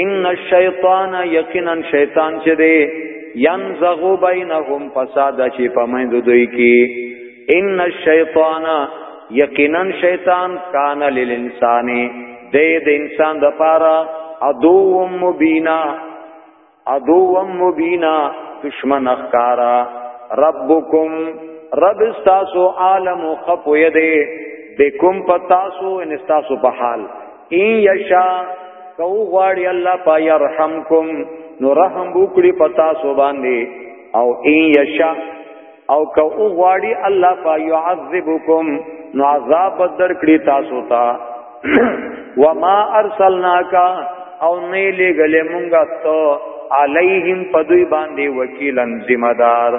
ان الشیطان یقینا شیطان چې دی ينزغو بینهم فساد چې پمند دوی کې ان الشیطان یقینا شیطان کان للانسان دې د انسان د پاره عدو مبینا عدو مبینا دشمن اخکارا ربکم رب استاسو عالم خپو یده بکم پتاسو ان استاسو په حال ان یشا کو غواړي الله پا يرحمکم نو رحم وکړي پتا سو باندې او ان یشا او کو غواړي الله پا يعذبکم نو عذاب بدر کړي تاسو ته وما ارسلناک او نه لګلې مونږه ته علیہم پدوی باندې وکیلن ذمہ دار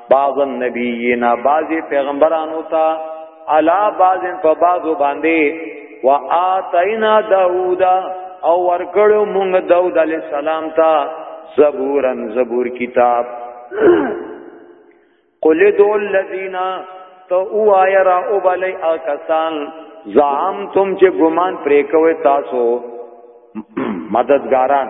بعض النبیین بعضی پیغمبرانو ته علا بعضن په بعضو باندې وا اتینا داوود او ورکړو مونږ داوود علی السلام ته زبورن زبور کتاب قل دو الذین تو او آیا را او بلی آکسان زعمتم چې ګمان پرې کوي تاسو مددګاران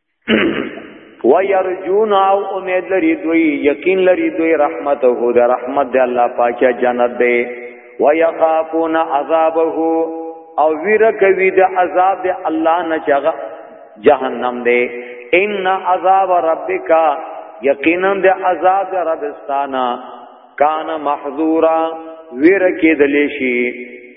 و يرجون او امید لري دوی یقین لري دوی رحمت هو د رحمت د الله پاکه جنت دی و يخافون عذابه او ویر کوي د عذاب د الله نه چغه جهنم دی ان عذاب ربک یقینا د عذاب د ربستانا کان محذورا ویر کې دلیشي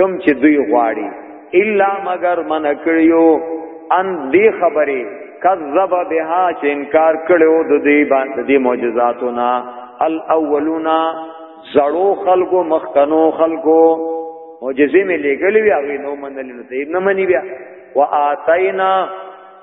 کم چې دوی غواړي الا مگر من کړیو ان دی خبره کذب بها چې انکار کړو د دې باندې د معجزاتو نا الاولون زړو خلقو مخکنو خلقو معجزې مې لګلې وی هغه نو منل نو دې نه منی بیا واتینا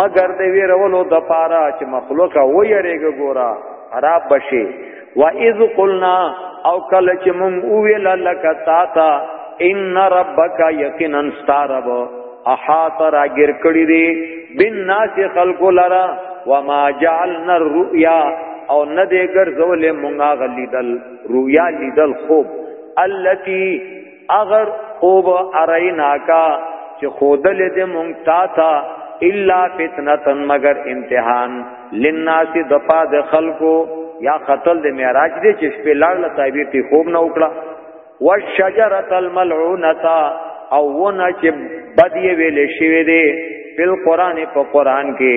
مگر د ویرولو د پاره چې مخلوق و یریګ ګورا خراب بشي و اذ قلنا او کله چې مونږ ویل لک تا تا ان ربک یقینا استرب احاط را ګر کړی دی بن ناس خلق لرا وما جعلنا الرؤيا او نه دې ګرځولې مونږه غلیدل رؤیا لیدل خوب التي اگر خوب اریناکا چې خودل دې مونږ تا تا الا فتنه مگر امتحان للناس دپا د خلقو یا قتل د معراج دې چې شپې لاړ له تعبیر تی خوب نه وکړه والشجره الملعونه او ونه چې بدی ویل شوی دی په قران په قران کې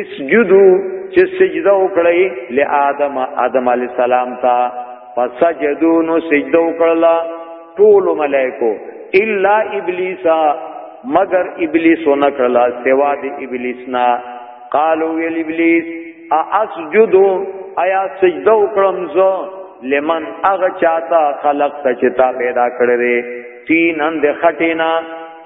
اسجدو چې سجده وکړي له آدم آدم علی السلام ته فسجدو نو سجده وکړلا ټول ملائکو الا ابلیس مگر ابلیس نه کړلا سوا د ابلیس نه قالو ویل ابلیس اسجدو آیا سجده وکړم زه لمن اغه چاته خلق ته چې تا پیدا کړې تینن د خټینا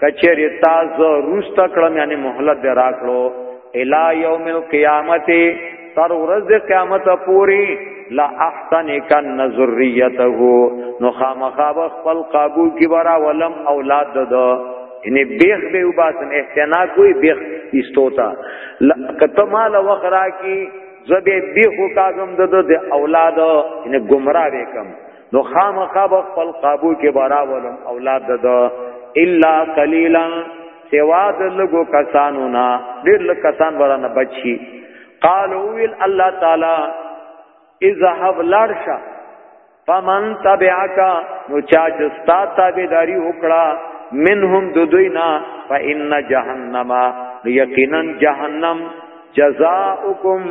کچری تاسو روست کړم یعنی مهلت دی راکړو الی یوم القیامت تر ورځ قیامت پوری لا احتنکن ذریته نو خامخا خپل قابو کی برا ولم اولاد دد یعنی بیخ به وباسم احتنا کوئی بیخ استوتا کته مال وخرا کی زبه بیخو کازم دد د اولاد یعنی گمراه وکم نو خامخا به خپل قابو کې براولم اولاد د الا قليلا سوا د لګو کسانو نه ډېر لږ کسان ورانه بچي قالو ویل الله تعالی اذهب لارشا فمن تبعك نو چا چې ستا تابعداري وکړه منهم ددوینا فإن جهنم یقینا جهنم جزاؤکم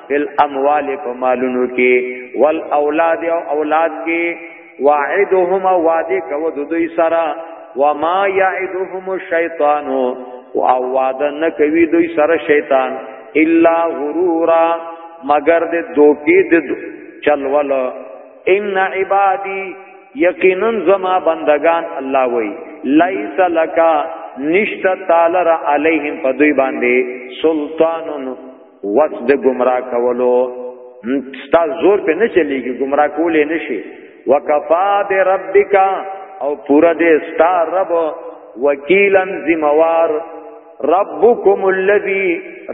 فل اموال په مالونو کې ول اولاد او اولاد کې واعدهم وعده کو د دوی سره وما يعدهم الشیطان او وعده نه کوي دوی سره شیطان الا غرورا مگر د دوکي د چلول ان عبادي یقینا زما بندگان الله وای لیس لکا نشتا تعالی علیہم پدوی باندې سلطانن وس د گمراه کولو ستا زور په نه چلیږي گمراه کولې نشي وکفا بربک او پورا دې ستا رب وکیلن ذمہوار ربکم الذی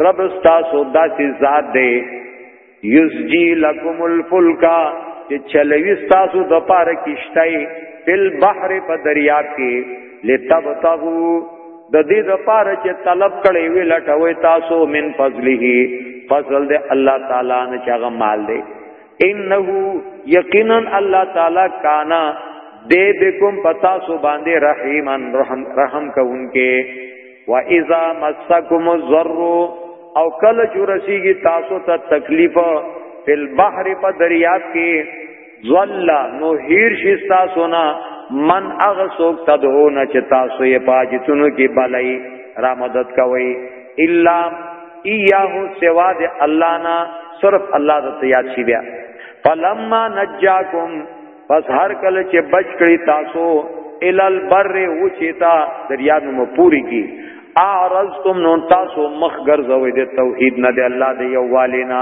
رب ستا سودا چې ذات دې یسجی لکم الفلکا چې چلوي ستا سو د پاره کیشتای فل بحر په دریاب کې لتبتغوا د دې لپاره چې طلب کړي وی لټوي تاسو من فضله فضل دې الله تعالی نه چاغه مال دې انه یقینا الله تعالی کانا دې بكم پتا سو باندې رحیمن رحم رحم کوونکې وا اذا مسکم الضر او کل جرسیږي تاسو ته تکلیف فل بحر په دریاب کې ظل نو هیر شي تاسو نه من اغه سوک تدعون چې تاسو یې پاجتونو کې بلای را مدد کوي الا ایاه سوا د الله نه صرف الله د تیاد شي بیا فلما نجاکم پس هر کله چې بچ کړی تاسو الال بر و چیتا دریاب مو پوری کی اعرضتم نو تاسو مخ ګرځوي د توحید نه د الله د یو والینا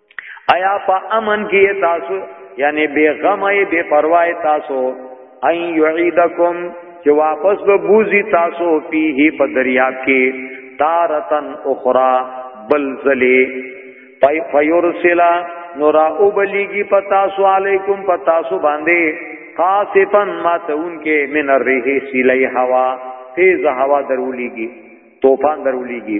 ایا په امن کې تاسو یعنی بے غم ای بے پروا تاسو ان یعیدکم چې واپس به بوزي تاسو پیه په دریاب کې تارتن اخرى بل زلی پای فیرسلا نورا اوبلیگی پتا سو علیکم پتا سو باندې قاصفن ما تون کې من الريح سلی هوا تیز هوا درولیږي طوفان درولیږي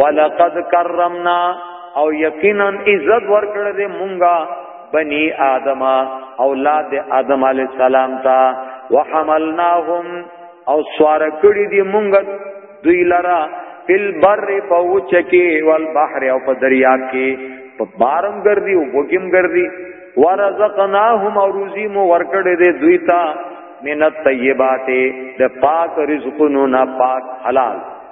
ولقد کرمنا او یقینا عزت ورکړه دې مونږه بنی آدم اولاد آدم علی السلام تا وحملناهم او سوار کړی دې مونږه دوی لرا فل بر پوچ کې ول بحر او په دریا کې په بارم ګرځي او وګم ګرځي ورزقناهم او روزي مو ورکړې دې دوی تا من الطيبات د پاک رزقونو نه پاک حلال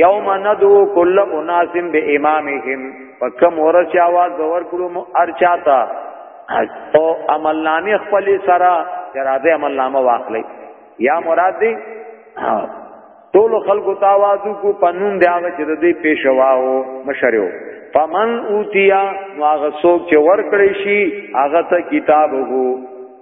یوم ندو کل اناسم به امامهم پکم ورچ आवाज باور کړو مو ارچاتا او عمل نامه خپل سره چرته عمل نامه واخلې یا مراد دی ټول خلکو تاوازو کو پنوم دی هغه چې د دې پیشوا او مشرو فمن اوتیا نو هغه څوک چې ورکړی شي هغه ته کتاب وو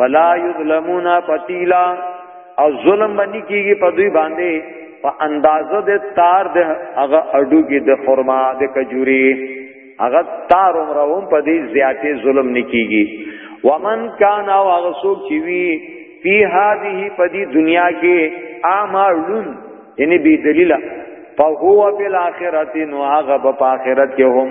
ولا یظلمون فتیلا او ظلم باندې کیږي په دوی باندې په اندازه د تار د هغه اډو کې د خرما د کجوري هغه تار عمر هم په دې زیاتې ظلم نکېږي ومن کان او هغه څوک چې وی فی هذه په دې دنیا کې اعمالون یعنی بی دلیل فهو فی الاخرته نو هغه په اخرت کې هم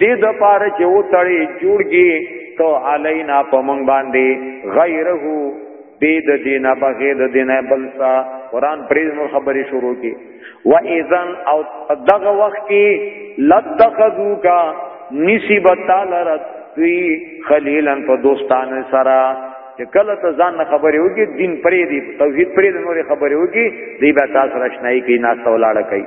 دې د پاره چې و تړي جوړږي تو علینا پمنګ باندې غیره دې د دینه بغیر د دینه بلسا قران پریز نو خبرې شروع کی و اذن او دغه وخت کې لتخذو کا نسبت لرت دوی خلیلن په دوستانه سره چې کله ته ځان نه خبرې وږي دین پرې دی توحید پرې د نور خبرې وږي دی به تاسو راشنای کې ناس تولاړه کوي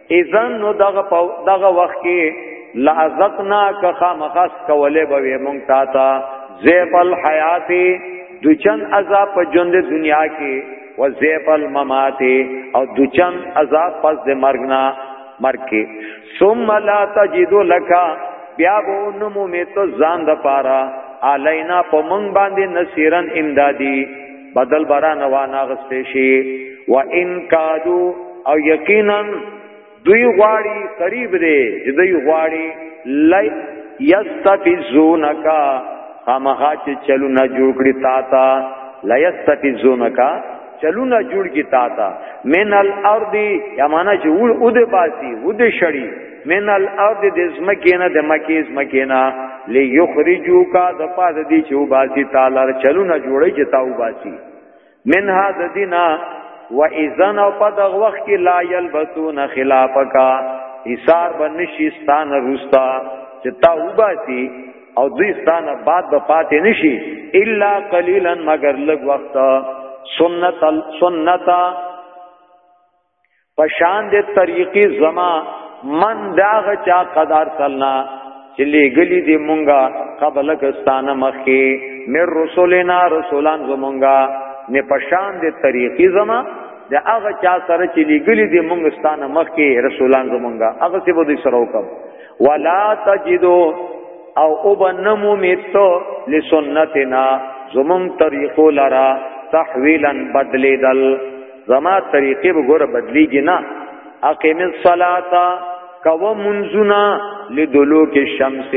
اذن نو دغه دغه وخت کې لعزتنا که خامخص کوله به مونږ تا تا زیف الحیات دچن عذاب په ژوند دنیا کې و زیف الممات او دچن عذاب پس د مرګ نه مرګ کې ثم لا تجد لك بیا به نمو می ته ځان د پاره علینا په مونږ باندې نصیرن امدادی بدل بران وانا غستې شي و ان کادو او یقینا دوی غواړي قریب دی چې دوی غواړي لای یستفزونکا خامخا چې چلو نه جوړ کړی تا تا لا یستفزونکا چلو نه جوړ کی تا تا من الارض یا معنا چې ول او د باسی و د شړی من الارض د زمکینا د مکی زمکینا ليخرجوا کا د پاد دي چې وباسي تعالی چلونه جوړي چې تا وباسي من هذا دینا و اذن او په دغه وخت کې لا يلبسون خلافک حصار بنشي ستان روستا چې تا وباسي او دوی ستان بعد به پاتې نشي الا قليلا مگر لږ وخت سنت سنتا پشان دې طریقې زما من داغ چا قدر سلنا چې لګلی دې مونږه قبل کستانه مخکي مې رسولنا رسولان زمونږه نه پشان دې طریقې زما د هغه چا سره چې لګلی دې مونږ ستانه مخکي رسولان زمونږه هغه څه به دې سره وکم ولا تجدو او وبنمو میتو لسنتنا زمون طریقو لرا تحویلا بدلیدل زما طریقې وګوره بدلیږي نه اقیم الصلاتا کو منزنا لدلوک الشمس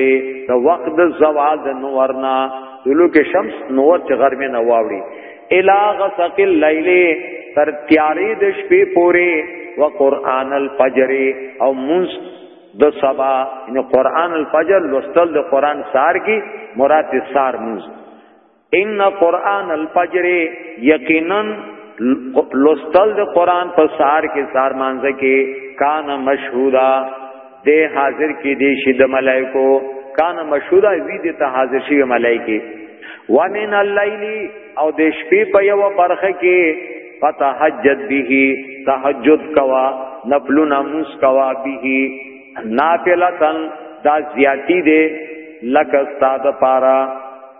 د وخت د زوال د نورنا دلوک الشمس نور چې غرمه نه واوړي الا غسق الليل تر تیارې د شپې پورې و قران الفجر او منز د سبا ان قران الفجر لوستل د قران سار کی مراد سار منز ان قران الفجر یقینا لوستل د قران په سار کې سار مانځه کې کان مشهودا د حاضر کې دي شي د ملائکو کان مشهودا وی د ته حاضر شي ملائکه ومن الليل او د شپې په یو برخه کې فتحجد به تهجد کوا نفلنا موس کوا به نافلتن دا زیاتی دے لکستا دا پارا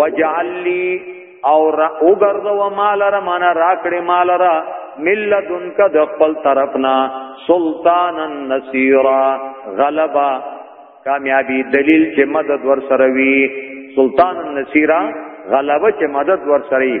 وجعل لي او را وګرځو مال را معنا راکړې مال را ملذن کا د خپل طرفنا سلطان النصيرا غلبا کامیابی دلیل چې مدد ور سره وي سلطان النصيرا غلبه چې مدد ور سره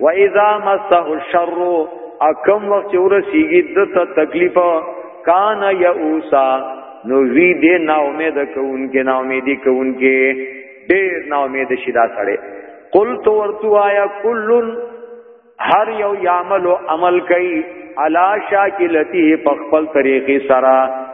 و اذا مسه الشر اکم وخت ورسیږي د ته تکلیف کان یوسا نو وی دې نا امید کوونکې نا امیدي کوونکې ډېر نا امید شي دا سړی قل تو ورتو آیا کلن هر یو یعمل عمل کوي علا شاکلته په خپل طریقې سره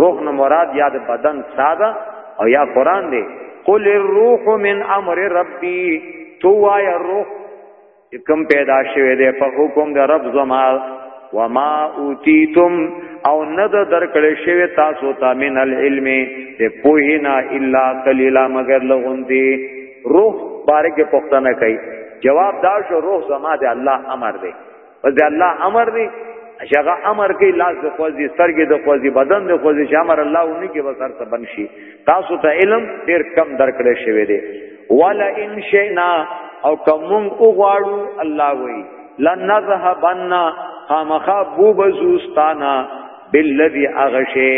روح نو مراد یا د بدن ساده او یا قران دی قل الروح من امر ربي تو وای روح کوم پیدا شوه دی په حکم د رب زما وما اوتیتم او ند درکړې شوی تاسو ته من العلم ته پوهینا الا قلیلا مگر لغوندي روح بارک پښتنه کوي جواب دا شو روح زما د الله امر دی په دې الله امر دی شغه امر کوي لاس د خوځي سرګې د خوځي بدن د خوځي چې امر الله ونی کې وسر ته بنشي تاسو ته علم ډیر کم درکړې شوی دی ولا ان شئنا او کوم او غواړو الله وی لنذهبنا خامخا بو بزوستانا بالذي اغشي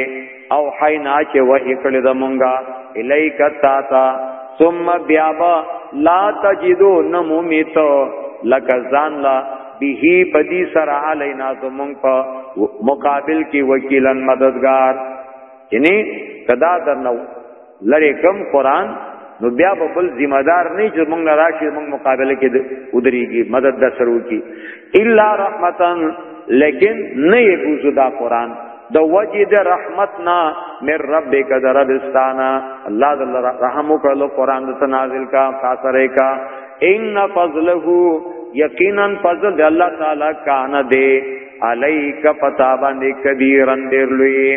او حینا چې وحی کړی د مونږه الیک تا تا ثم بیا با لا تجدو نمومیت لک ځان لا به بدی سر علینا زمون په مقابل کې وکیلن مددگار یعنی کدا درنو لری کم قران نو بیا په بل ذمہ دار نه چې موږ نه راشي موږ مقابله کې ودرېږي مدد در سره وکي الا رحمتن لیکن نه یې ګوزو دا قران د وجه د رحمت نا مر ربک در ربستانا الله دل رحم وکړو قران د تنازل کا فاصره کا ان فضله یقینا فضل د الله تعالی کان دے علیک پتا باندې کبیرن ډیر لوی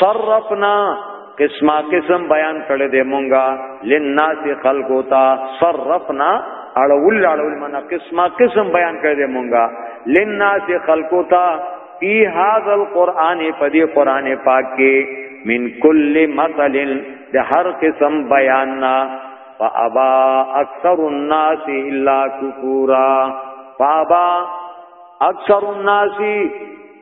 صرفنا قسمه قسم بیان کړی دی مونږه لناس خلقو تا صرفنا اړول اړول معنا قسمه قسم بیان کړی دی مونږه لناس خلقو تا فی هاذ القرآن فدی قرآن پاک کې من کل مثل د هر قسم بیان نا فابا اکثر الناس الا کفورا فابا اکثر الناس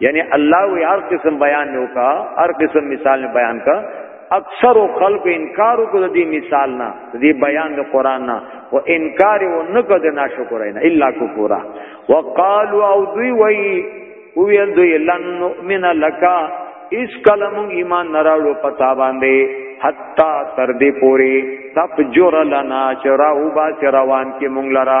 یعنی الله وی هر قسم بیان یو کا هر قسم مثال بیان کا اکثر خلق انکار کو دی مثال نه دی بیان د قران نه و انکار و نکو د ناشکر نه الا کفورا وقالوا او دوی وی ویل دوی لن نؤمن لك اس کلم ایمان نراړو پتا باندې حتا تر دې پوري تفجر لنا چراو با چروان کې مونږ لرا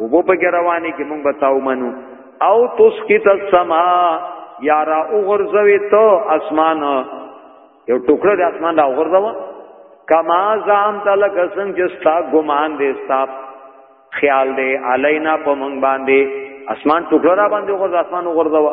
وبو په رواني کې مونږ بتاو منو او تسقط السما یا را اوغرزوي ته اسمان یو ټوکړه د اسمان را اوغرزوا کما زام تلک سنگ جستا گمان دے ستا خیال دے علینا پا منگ باندے اسمان ٹکڑا را باندے غرز اسمان غرزوا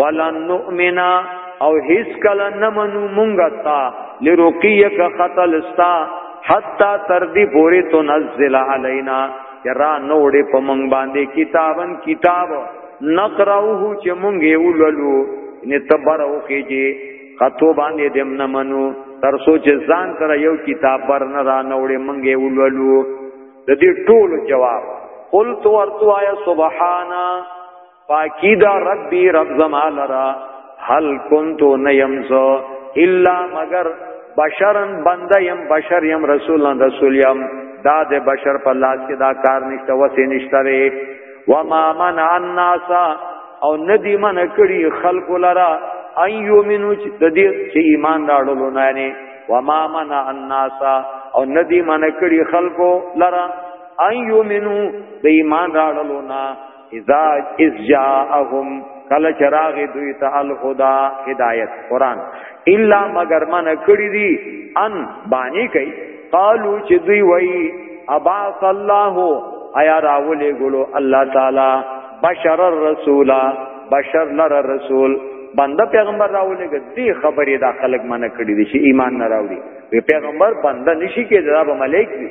ولن نؤمنا او هیڅ کله نه منو مونږه تا لرقیک قتل استا حتا تر دې پوری تنزل علینا یرا نوړې په مونږ باندې کتابن کتاب نقراوه چې مونږ یې ولولو نه تبرو کېږي خطو باندې دم نه منو تر سوچ ځان تر یو کتاب بر نه را نوړې مونږ یې ولولو د دې ټول جواب قلت ورتوایا سبحانا پاکی دا ربی رب زما لرا هل كنت نيمز الا مگر بشرن بنده يم بشر يم رسولان رسول يم دا د بشر په لاس کې دا کار نشته وسه نشته ری و ما من الناس او ندی من کړي خلق لرا ايو منو چې د دې چې ایمان راړلو نه نه و ما من الناس او ندی من کړي خلق لرا ايو منو د ایمان راړلو نه اذا اذ جاءهم کله چراغ دوی ته الهدى هدایت قران الا مگر من کړی دي ان بانی کوي قالو چې دوی وای ابا صلی الله ایا راولې ګلو الله تعالی بشر الرسول بشر لر رسول بنده پیغمبر راولې ګدي خبرې دا خلک منه کړی دي چې ایمان نه راوړي پیغمبر بنده نشي کې دا به ملائک دي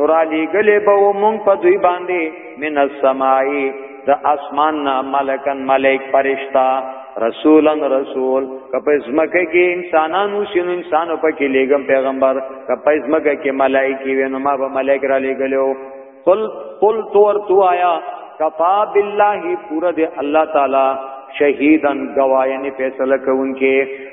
نور علی گلی به مونږ په دوی باندې من السمائی د اسمان نه ملکن ملک فرشتہ رسولن رسول کپس مکه کې انسانانو شنو انسانو پکې لګم پیغمبر کپس مکه کې ملائکی وینم ما به ملائک را لګلو قل قل تور تو آیا کفا بالله پورا دے الله تعالی شهیدن گواینه فیصله کوونکې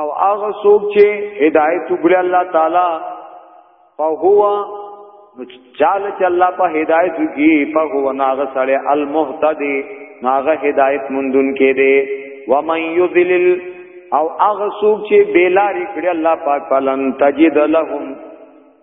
او هغه څوک چې هدایت وګړي الله تعالی فهو نو چاله چې الله په هدایت وکي فهو ناغه سره المهتدي ناغه هدایت مندون کې دي ومن يذلل او هغه څوک چې بیلاری کړي الله پاک فلن تجد لهم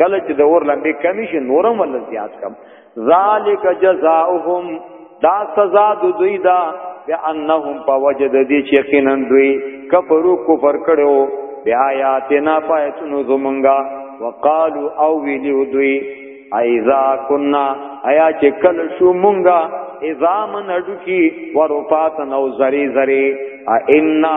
کله چې د اور لمبه کمی شي نورم ول زیات کم ذالک جزاؤهم دا سزا د دوی دا بانهم فوجد دي چې یقینا دوی کفرو کفر کړو بیا آیاتنا پایتونو زمونږه وقالو او ویلو دوی ایزا کنا ایا چې کله شو مونږه اذا من اډو کی ورفاتن او زری زری ا انا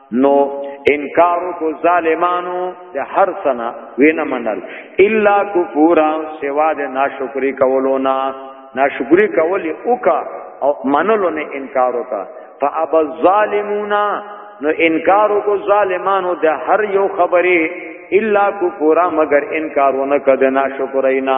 نو انکارو کو ظالمانو د هر سنا وینا منل الا کفورا سوا د ناشکری کولو نا ناشکری کول اوکا او منلو نه انکار وکا فاب الظالمون نو انکارو کو ظالمانو د هر یو خبره الا کفورا مگر انکارونه کده ناشکرینا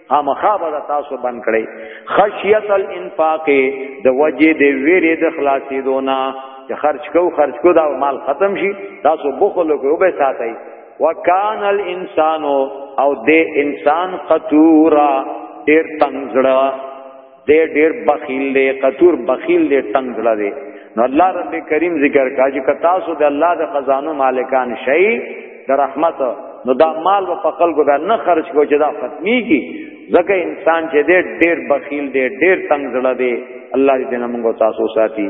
خامخا به تاسو بند کړي خشیت الانفاق د وجه د ویری د خلاصې دونا چې خرج کو خرج کو دا مال ختم شي تاسو بخل کو به ساتي وکان الانسان او د انسان قطورا ډیر تنگړه دې ډېر بخیل دی قطور بخیل دی تنگ زړه دی نو الله رب کریم ذکر کا چې کتا سو د الله د خزانو مالکان شي د رحمت نو دا مال په خلکو دا نه خرج کو چې دا ختمي کی ځکه انسان چې دې ډېر بخیل دی ډېر تنگ زړه دی الله دې موږ تاسو ساتي